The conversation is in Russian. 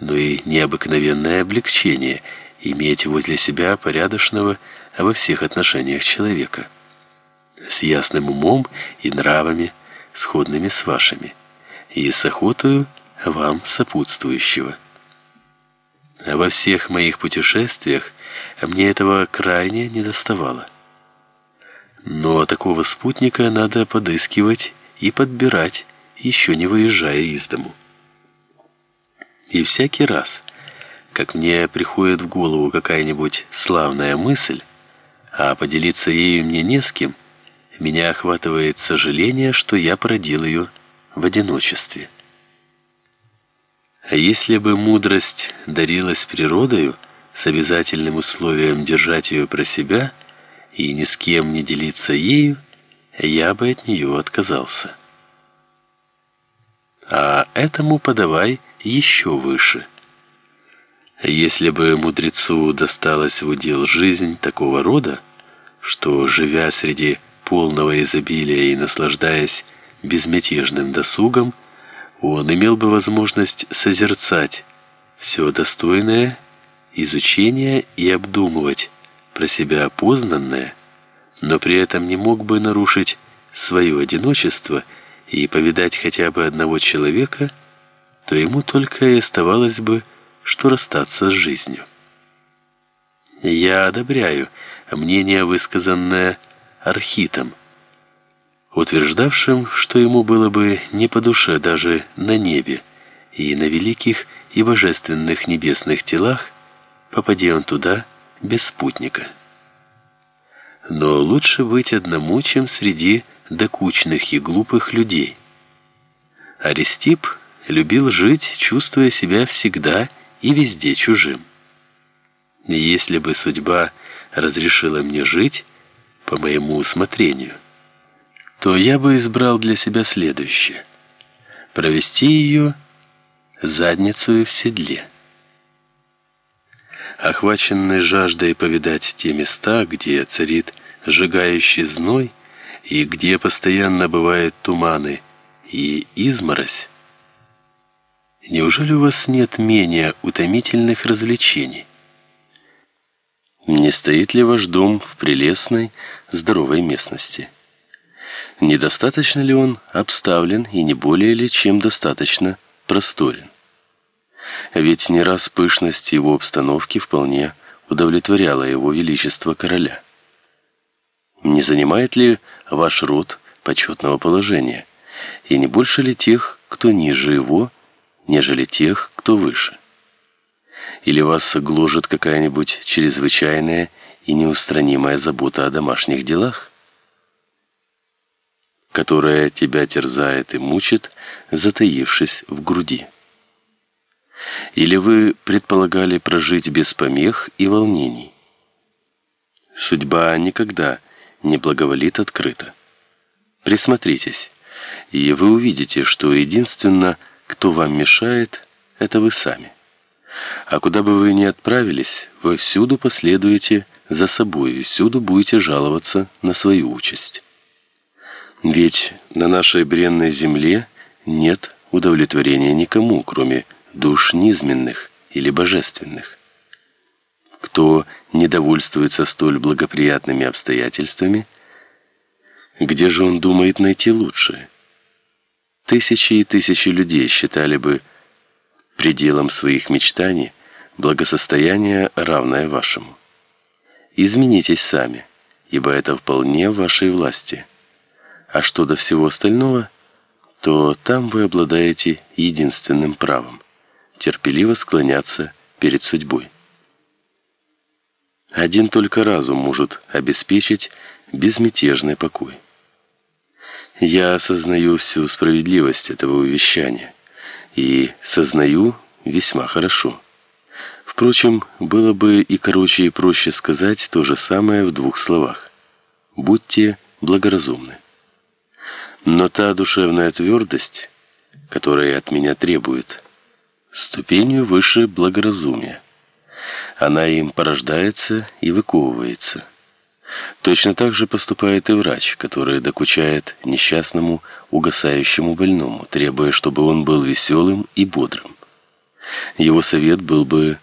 но и необыкновенное облегчение иметь возле себя порядочного во всех отношениях человека, с ясным умом и нравами, сходными с вашими, и с охотою вам сопутствующего. А во всех моих путешествиях мне этого крайне недоставало. Но такого спутника надо подыскивать и подбирать, еще не выезжая из дому. И всякий раз, как мне приходит в голову какая-нибудь славная мысль, а поделиться ею мне не с кем, меня охватывает сожаление, что я породил ее в одиночестве. А если бы мудрость дарилась природою с обязательным условием держать ее про себя и ни с кем не делиться ею, я бы от нее отказался. А этому подавай еще выше. Если бы мудрецу досталась в удел жизнь такого рода, что, живя среди полного изобилия и наслаждаясь безмятежным досугом, он имел бы возможность созерцать все достойное изучения и обдумывать про себя познанное, но при этом не мог бы нарушить свое одиночество и повидать хотя бы одного человека, то ему только и оставалось бы, что расстаться с жизнью. Я одобряю мнение, высказанное Архитом, утверждавшим, что ему было бы не по душе даже на небе и на великих и божественных небесных телах, попади он туда без спутника. Но лучше быть одному, чем среди докучных и глупых людей. Аристип любил жить, чувствуя себя всегда и везде чужим. Если бы судьба разрешила мне жить по моему усмотрению, то я бы избрал для себя следующее: провести ее задницу в седле. Охваченный жаждой повидать те места, где царит сжигающий зной и где постоянно бывают туманы и изморозь, Неужели у вас нет менее утомительных развлечений? Не стоит ли ваш дом в прелестной, здоровой местности? Недостаточно ли он обставлен и не более ли чем достаточно просторен? Ведь не раз пышность его обстановки вполне удовлетворяла его величество короля. Не занимает ли ваш род почетного положения, и не больше ли тех, кто ниже его, нежели тех, кто выше. Или вас гложет какая-нибудь чрезвычайная и неустранимая забота о домашних делах, которая тебя терзает и мучит, затаившись в груди. Или вы предполагали прожить без помех и волнений? Судьба никогда не благоволит открыто. Присмотритесь, и вы увидите, что единственно кто вам мешает, это вы сами. А куда бы вы ни отправились, вы всюду последуете за собой и всюду будете жаловаться на свою участь. Ведь на нашей бренной земле нет удовлетворения никому, кроме душ низменных или божественных. Кто недовольствуется столь благоприятными обстоятельствами, где же он думает найти лучшее? Тысячи и тысячи людей считали бы пределом своих мечтаний благосостояние, равное вашему. Изменитесь сами, ибо это вполне в вашей власти. А что до всего остального, то там вы обладаете единственным правом терпеливо склоняться перед судьбой. Один только разум может обеспечить безмятежный покой. Я осознаю всю справедливость этого увещания и сознаю весьма хорошо. Впрочем, было бы и короче и проще сказать то же самое в двух словах. Будьте благоразумны. Но та душевная твердость, которая от меня требует, ступенью выше благоразумия. Она им порождается и выковывается. Точно так же поступает и врач, который докучает несчастному угасающему больному, требуя, чтобы он был веселым и бодрым. его совет был бы